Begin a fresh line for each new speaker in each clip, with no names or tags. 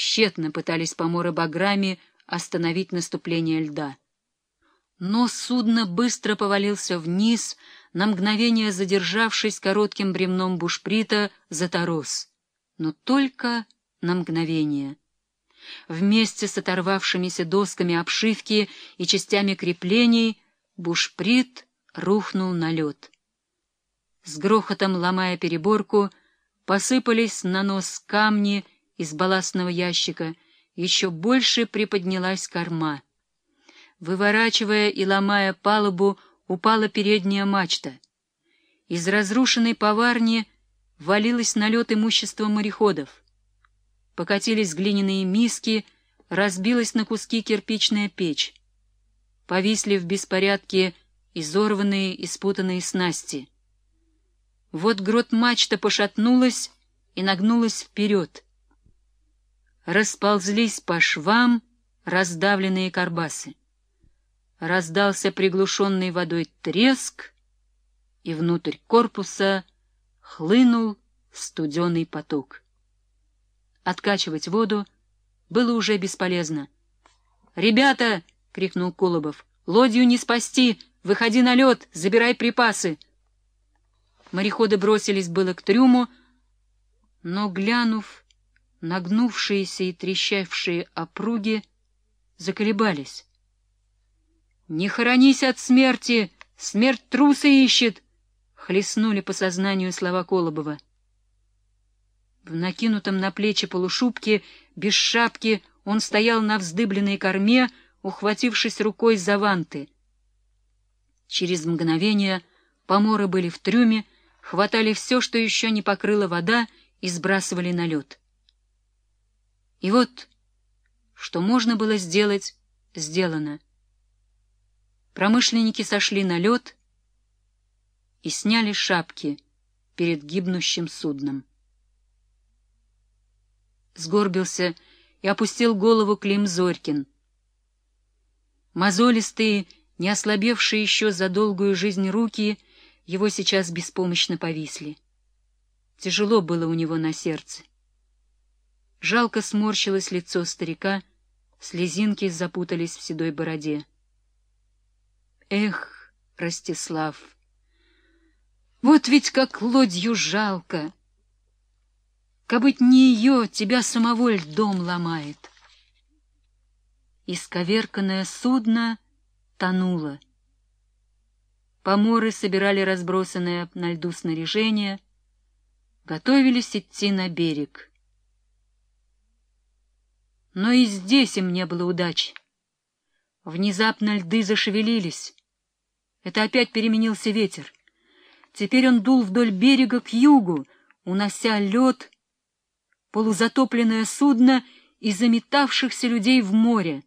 Тщетно пытались поморы баграми остановить наступление льда. Но судно быстро повалился вниз, на мгновение задержавшись коротким бремном бушприта за торос. Но только на мгновение. Вместе с оторвавшимися досками обшивки и частями креплений бушприт рухнул на лед. С грохотом ломая переборку, посыпались на нос камни из балластного ящика, еще больше приподнялась корма. Выворачивая и ломая палубу, упала передняя мачта. Из разрушенной поварни валилось на лед имущество мореходов. Покатились глиняные миски, разбилась на куски кирпичная печь. Повисли в беспорядке изорванные и спутанные снасти. Вот грот мачта пошатнулась и нагнулась вперед. Расползлись по швам раздавленные карбасы. Раздался приглушенный водой треск, и внутрь корпуса хлынул студеный поток. Откачивать воду было уже бесполезно. «Ребята!» — крикнул Колобов. «Лодью не спасти! Выходи на лед! Забирай припасы!» Мореходы бросились было к трюму, но, глянув, нагнувшиеся и трещавшие опруги, заколебались. «Не хоронись от смерти! Смерть труса ищет!» — хлестнули по сознанию слова Колобова. В накинутом на плечи полушубке, без шапки, он стоял на вздыбленной корме, ухватившись рукой за ванты. Через мгновение поморы были в трюме, хватали все, что еще не покрыла вода, и сбрасывали на лед. И вот, что можно было сделать, сделано. Промышленники сошли на лед и сняли шапки перед гибнущим судном. Сгорбился и опустил голову Клим Зорькин. Мозолистые, не ослабевшие еще за долгую жизнь руки, его сейчас беспомощно повисли. Тяжело было у него на сердце. Жалко сморщилось лицо старика, слезинки запутались в седой бороде. Эх, Ростислав, вот ведь как лодью жалко! Кабыть не ее, тебя самого льдом ломает. Исковерканное судно тонуло. Поморы собирали разбросанное на льду снаряжение, готовились идти на берег. Но и здесь им не было удачи. Внезапно льды зашевелились. Это опять переменился ветер. Теперь он дул вдоль берега к югу, унося лед, полузатопленное судно и заметавшихся людей в море.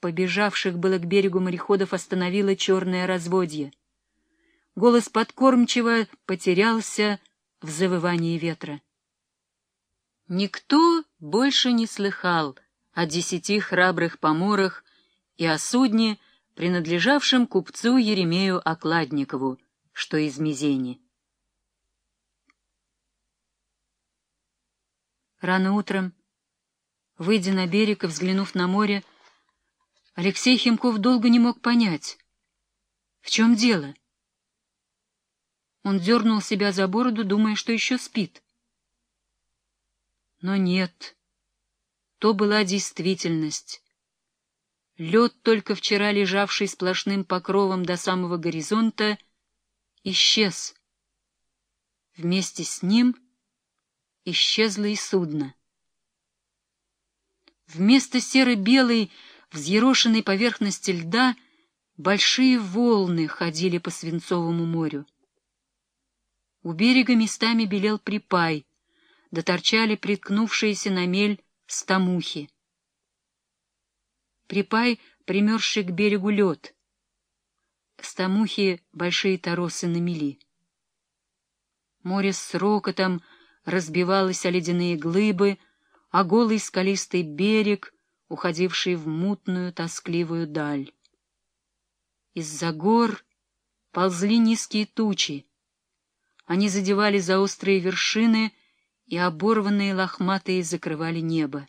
Побежавших было к берегу мореходов остановило черное разводье. Голос подкормчиво потерялся в завывании ветра. Никто больше не слыхал о десяти храбрых поморах и о судне, принадлежавшем купцу Еремею Окладникову, что из Мизени. Рано утром, выйдя на берег и взглянув на море, Алексей Химков долго не мог понять, в чем дело. Он дернул себя за бороду, думая, что еще спит. Но нет, то была действительность. Лед, только вчера лежавший сплошным покровом до самого горизонта, исчез. Вместе с ним исчезло и судно. Вместо серо-белой, взъерошенной поверхности льда большие волны ходили по свинцовому морю. У берега местами белел припай, доторчали приткнувшиеся на мель стамухи. Припай, примерзший к берегу лед. Стамухи — большие торосы на мели. Море с рокотом разбивалось о ледяные глыбы, а голый скалистый берег уходивший в мутную, тоскливую даль. Из-за гор ползли низкие тучи. Они задевали за острые вершины и оборванные лохматые закрывали небо.